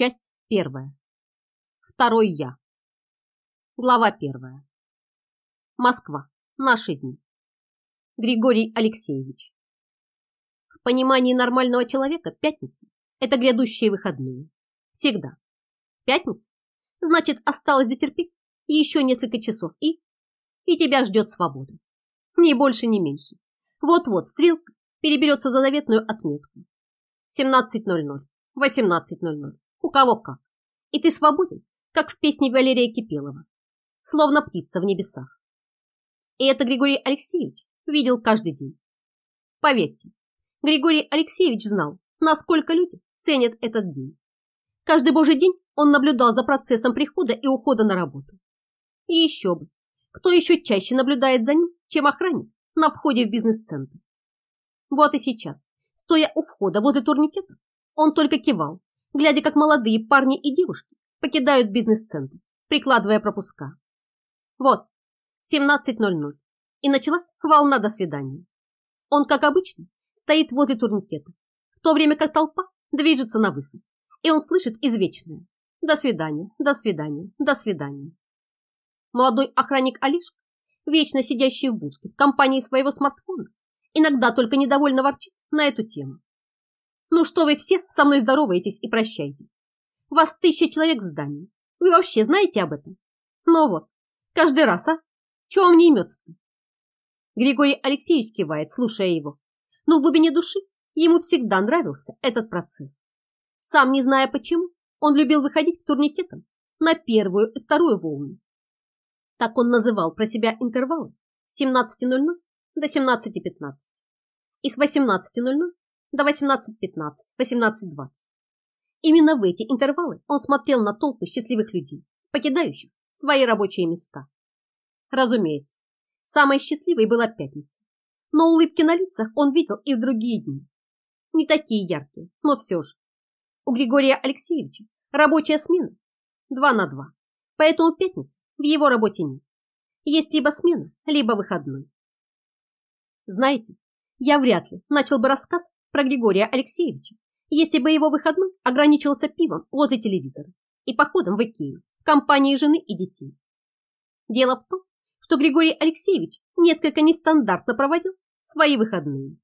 Часть первая. Второй я. Глава первая. Москва. Наши дни. Григорий Алексеевич. В понимании нормального человека пятница – это грядущие выходные. Всегда. Пятница? Значит, осталось дотерпеть еще несколько часов и... И тебя ждет свобода. Ни больше, ни меньше. Вот-вот стрелка переберется за заветную отметку. 17.00, 18.00 у кого как. И ты свободен, как в песне Валерия Кипелова, словно птица в небесах. И это Григорий Алексеевич видел каждый день. Поверьте, Григорий Алексеевич знал, насколько люди ценят этот день. Каждый божий день он наблюдал за процессом прихода и ухода на работу. И еще бы, кто еще чаще наблюдает за ним, чем охранник на входе в бизнес-центр. Вот и сейчас, стоя у входа возле турникета, он только кивал глядя, как молодые парни и девушки покидают бизнес-центр, прикладывая пропуска. Вот, 17.00, и началась волна до свидания. Он, как обычно, стоит возле турникета, в то время как толпа движется на выход, и он слышит извечное «До свидания, до свидания, до свидания». Молодой охранник Алишка, вечно сидящий в будке в компании своего смартфона, иногда только недовольно ворчит на эту тему. Ну что вы все со мной здороваетесь и прощаете? Вас тысяча человек в здании. Вы вообще знаете об этом? Ну вот, каждый раз, а? Чего вам не имется-то? Григорий Алексеевич кивает, слушая его. Но в глубине души ему всегда нравился этот процесс. Сам не зная почему, он любил выходить к турникетам на первую и вторую волну. Так он называл про себя интервалы с 17.00 до 17.15 и с 18.00 до 18.15, 18.20. Именно в эти интервалы он смотрел на толпы счастливых людей, покидающих свои рабочие места. Разумеется, самой счастливой была пятница, но улыбки на лицах он видел и в другие дни. Не такие яркие, но все же. У Григория Алексеевича рабочая смена 2 на 2, поэтому пятницы в его работе нет. Есть либо смена, либо выходной. Знаете, я вряд ли начал бы рассказ про Григория Алексеевича, если бы его выходной ограничился пивом возле телевизора и походом в Икею в компании жены и детей. Дело в том, что Григорий Алексеевич несколько нестандартно проводил свои выходные.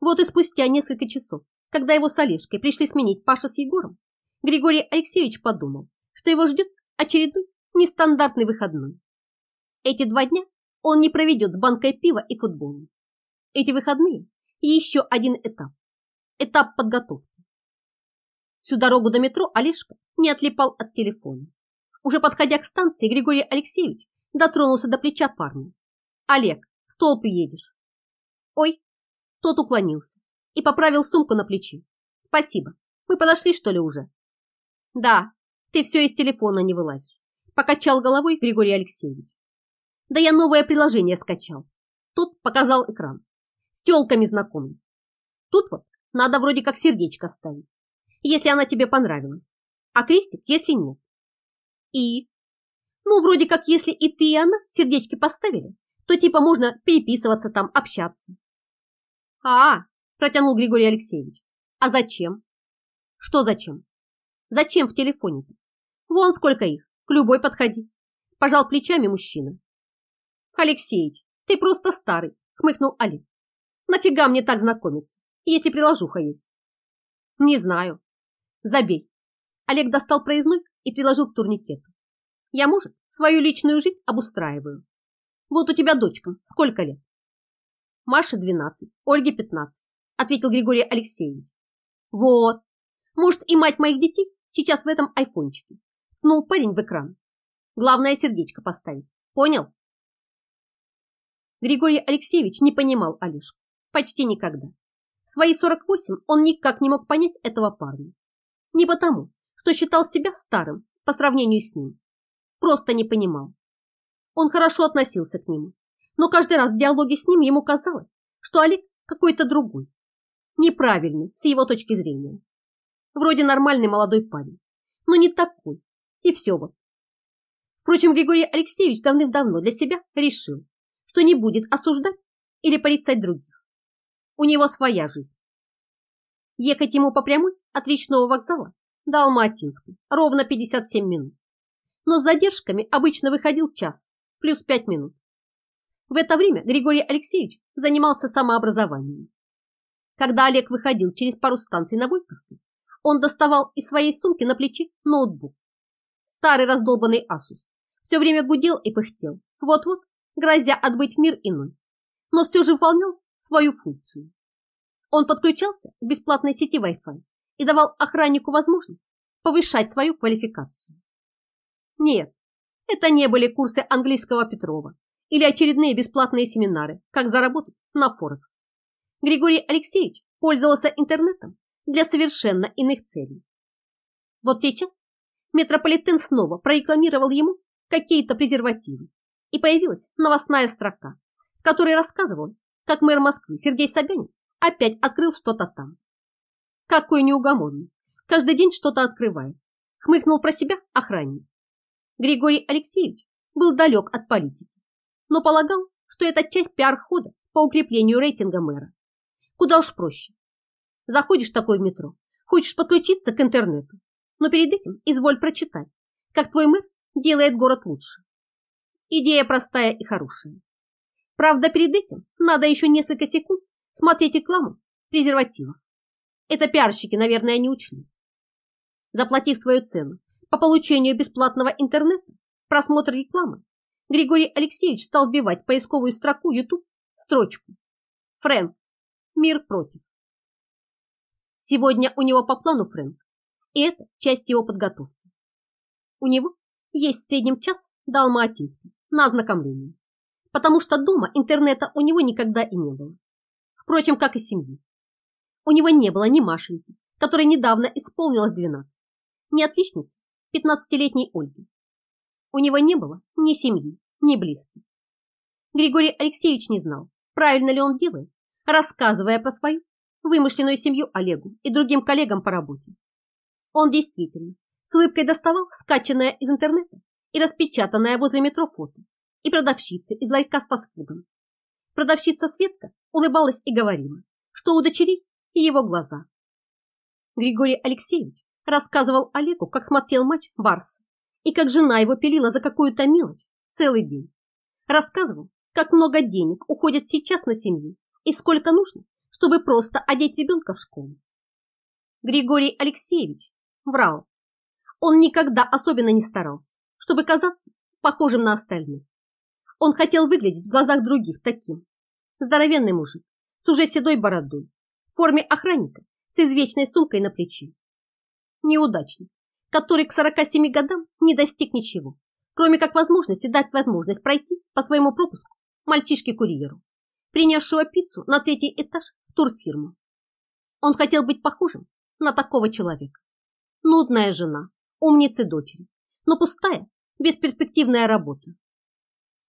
Вот и спустя несколько часов, когда его с Олежкой пришли сменить Паша с Егором, Григорий Алексеевич подумал, что его ждет очередной нестандартный выходной. Эти два дня он не проведет с банкой пива и футболом. Эти выходные и еще один этап. Этап подготовки. Всю дорогу до метро Олежка не отлипал от телефона. Уже подходя к станции, Григорий Алексеевич дотронулся до плеча парня. «Олег, в столб едешь». «Ой!» Тот уклонился и поправил сумку на плече. «Спасибо. Мы подошли, что ли, уже?» «Да, ты все из телефона не вылазишь», покачал головой Григорий Алексеевич. «Да я новое приложение скачал». Тот показал экран с телками знакомым. Тут вот надо вроде как сердечко ставить, если она тебе понравилась, а крестик, если нет. И? Ну, вроде как, если и ты, и она сердечки поставили, то типа можно переписываться там, общаться. А, протянул Григорий Алексеевич. А зачем? Что зачем? Зачем в телефоне-то? Вон сколько их, к любой подходи. Пожал плечами мужчина. Алексеич, ты просто старый, хмыкнул Олег. Нафига мне так знакомиться, если приложуха есть? Не знаю. Забей. Олег достал проездной и приложил к турникету. Я, может, свою личную жизнь обустраиваю. Вот у тебя дочка, сколько лет? Маше 12, Ольге 15, ответил Григорий Алексеевич. Вот. Может, и мать моих детей сейчас в этом айфончике. Ткнул парень в экран. Главное сердечко поставить. Понял? Григорий Алексеевич не понимал Олежку. Почти никогда. В свои 48 он никак не мог понять этого парня. Не потому, что считал себя старым по сравнению с ним. Просто не понимал. Он хорошо относился к нему, но каждый раз в диалоге с ним ему казалось, что Олег какой-то другой. Неправильный с его точки зрения. Вроде нормальный молодой парень, но не такой. И все вот. Впрочем, Григорий Алексеевич давным-давно для себя решил, что не будет осуждать или порицать других. У него своя жизнь. Ехать ему по прямой от речного вокзала до Алматинской ровно 57 минут. Но с задержками обычно выходил час, плюс 5 минут. В это время Григорий Алексеевич занимался самообразованием. Когда Олег выходил через пару станций на Горьковской, он доставал из своей сумки на плече ноутбук. Старый раздолбанный Asus все время гудел и пыхтел, вот-вот, грозя отбыть в мир иной, но все же выполнял свою функцию. Он подключался к бесплатной сети Wi-Fi и давал охраннику возможность повышать свою квалификацию. Нет, это не были курсы английского Петрова или очередные бесплатные семинары, как заработать на Форекс. Григорий Алексеевич пользовался интернетом для совершенно иных целей. Вот сейчас метрополитен снова прорекламировал ему какие-то презервативы, и появилась новостная строка, в которой рассказывалось, как мэр Москвы Сергей Собянин опять открыл что-то там. Какой неугомонный, каждый день что-то открывает, хмыкнул про себя охранник. Григорий Алексеевич был далек от политики, но полагал, что это часть пиар-хода по укреплению рейтинга мэра. Куда уж проще. Заходишь такой в метро, хочешь подключиться к интернету, но перед этим изволь прочитать, как твой мэр делает город лучше. Идея простая и хорошая. Правда, перед этим надо еще несколько секунд смотреть рекламу презервативов. Это пиарщики, наверное, не учли. Заплатив свою цену по получению бесплатного интернета, просмотр рекламы, Григорий Алексеевич стал вбивать в поисковую строку YouTube строчку «Фрэнк. Мир против». Сегодня у него по плану Фрэнк, и это часть его подготовки. У него есть в среднем час до Алма-Атинска на ознакомление, потому что дома интернета у него никогда и не было. Впрочем, как и семьи. У него не было ни Машеньки, которой недавно исполнилось 12, ни отличницы 15-летней Ольги. У него не было ни семьи, ни близких. Григорий Алексеевич не знал, правильно ли он делает, рассказывая про свою вымышленную семью Олегу и другим коллегам по работе. Он действительно с улыбкой доставал скачанное из интернета и распечатанное возле метро фото и продавщицы из ларька с фастфудом. Продавщица Светка улыбалась и говорила, что у дочерей его глаза. Григорий Алексеевич рассказывал Олегу, как смотрел матч Барса и как жена его пилила за какую-то мелочь целый день. Рассказывал, как много денег уходит сейчас на семью и сколько нужно, чтобы просто одеть ребенка в школу. Григорий Алексеевич врал. Он никогда особенно не старался, чтобы казаться похожим на остальных. Он хотел выглядеть в глазах других таким. Здоровенный мужик с уже седой бородой, в форме охранника с извечной сумкой на плече. Неудачник, который к 47 годам не достиг ничего, кроме как возможности дать возможность пройти по своему пропуску мальчишке-курьеру, принесшего пиццу на третий этаж в турфирму. Он хотел быть похожим на такого человека. Нудная жена, умницы дочери, но пустая, бесперспективная работа.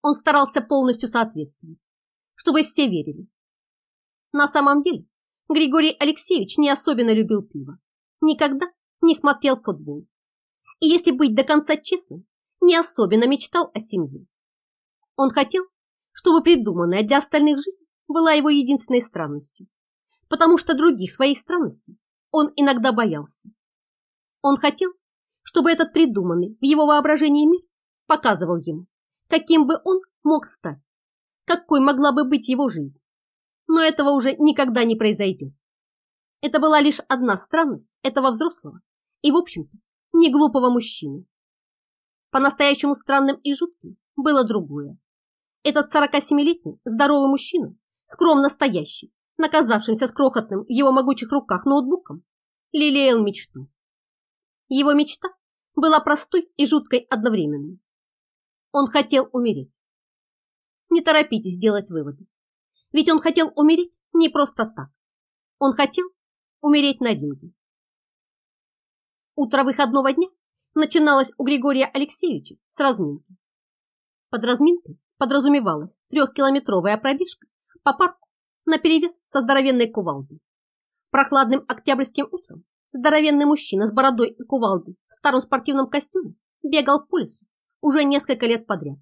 Он старался полностью соответствовать, чтобы все верили. На самом деле, Григорий Алексеевич не особенно любил пиво, никогда не смотрел футбол. И если быть до конца честным, не особенно мечтал о семье. Он хотел, чтобы придуманная для остальных жизнь была его единственной странностью, потому что других своих странностей он иногда боялся. Он хотел, чтобы этот придуманный в его воображении мир показывал ему, каким бы он мог стать, какой могла бы быть его жизнь. Но этого уже никогда не произойдет. Это была лишь одна странность этого взрослого и, в общем-то, не глупого мужчины. По-настоящему странным и жутким было другое. Этот 47-летний здоровый мужчина, скромно стоящий, наказавшимся с крохотным в его могучих руках ноутбуком, лелеял мечту. Его мечта была простой и жуткой одновременно. Он хотел умереть. Не торопитесь делать выводы. Ведь он хотел умереть не просто так. Он хотел умереть на ринге. Утро выходного дня начиналось у Григория Алексеевича с разминки. Под разминкой подразумевалась трехкилометровая пробежка по парку на перевес со здоровенной кувалдой. Прохладным октябрьским утром здоровенный мужчина с бородой и кувалдой в старом спортивном костюме бегал по лесу уже несколько лет подряд.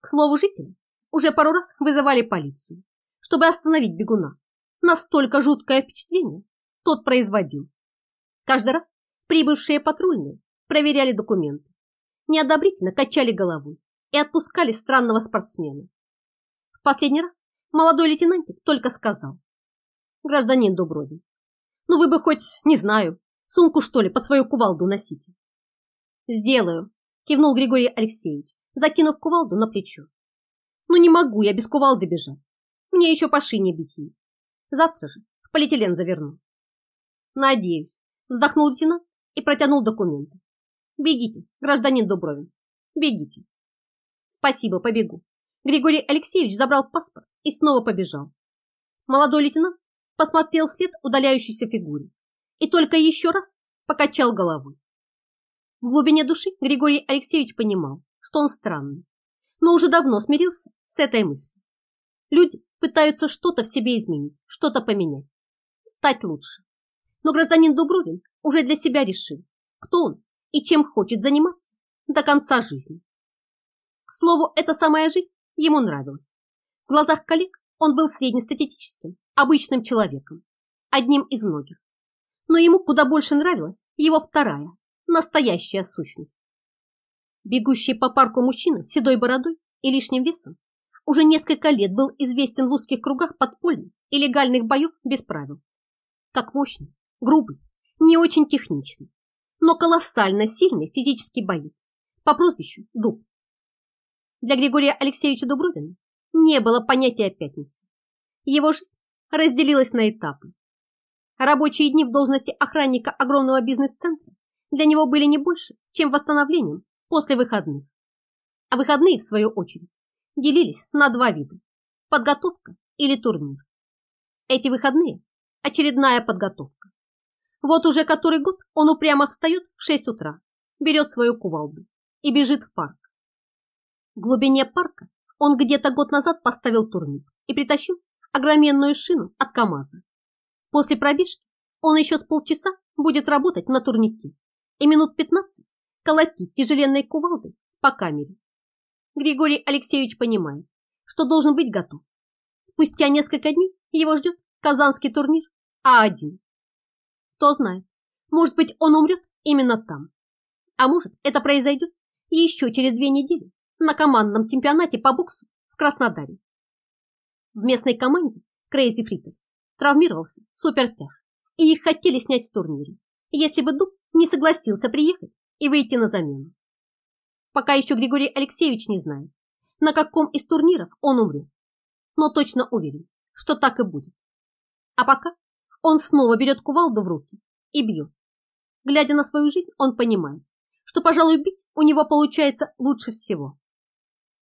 К слову, жители уже пару раз вызывали полицию, чтобы остановить бегуна. Настолько жуткое впечатление тот производил. Каждый раз Прибывшие патрульные проверяли документы, неодобрительно качали головой и отпускали странного спортсмена. В последний раз молодой лейтенантик только сказал. Гражданин Дубровин, ну вы бы хоть, не знаю, сумку что ли под свою кувалду носите. Сделаю, кивнул Григорий Алексеевич, закинув кувалду на плечо. Ну не могу я без кувалды бежать. Мне еще по шине бить. Завтра же в полиэтилен заверну. Надеюсь, вздохнул лейтенант и протянул документы. Бегите, гражданин Дубровин, бегите. Спасибо, побегу. Григорий Алексеевич забрал паспорт и снова побежал. Молодой лейтенант посмотрел вслед удаляющейся фигуре и только еще раз покачал головой. В глубине души Григорий Алексеевич понимал, что он странный, но уже давно смирился с этой мыслью. Люди пытаются что-то в себе изменить, что-то поменять, стать лучше. Но гражданин Дубровин уже для себя решил, кто он и чем хочет заниматься до конца жизни. К слову, эта самая жизнь ему нравилась. В глазах коллег он был среднестатистическим, обычным человеком, одним из многих. Но ему куда больше нравилась его вторая, настоящая сущность. Бегущий по парку мужчина с седой бородой и лишним весом уже несколько лет был известен в узких кругах подпольных и легальных боев без правил. Как мощный, грубый, не очень техничный, но колоссально сильный физический боец по прозвищу Дуб. Для Григория Алексеевича Дубровина не было понятия пятницы. Его жизнь разделилась на этапы. Рабочие дни в должности охранника огромного бизнес-центра для него были не больше, чем восстановлением после выходных. А выходные, в свою очередь, делились на два вида – подготовка или турнир. Эти выходные – очередная подготовка. Вот уже который год он упрямо встает в 6 утра, берет свою кувалду и бежит в парк. В глубине парка он где-то год назад поставил турник и притащил огроменную шину от КамАЗа. После пробежки он еще с полчаса будет работать на турнике и минут 15 колотить тяжеленной кувалдой по камере. Григорий Алексеевич понимает, что должен быть готов. Спустя несколько дней его ждет казанский турнир А1. Кто знает, может быть, он умрет именно там. А может, это произойдет еще через две недели на командном чемпионате по боксу в Краснодаре. В местной команде Crazy Fritters травмировался супертяж, и их хотели снять с турнира, если бы Дуб не согласился приехать и выйти на замену. Пока еще Григорий Алексеевич не знает, на каком из турниров он умрет, но точно уверен, что так и будет. А пока он снова берет кувалду в руки и бьет. Глядя на свою жизнь, он понимает, что, пожалуй, бить у него получается лучше всего.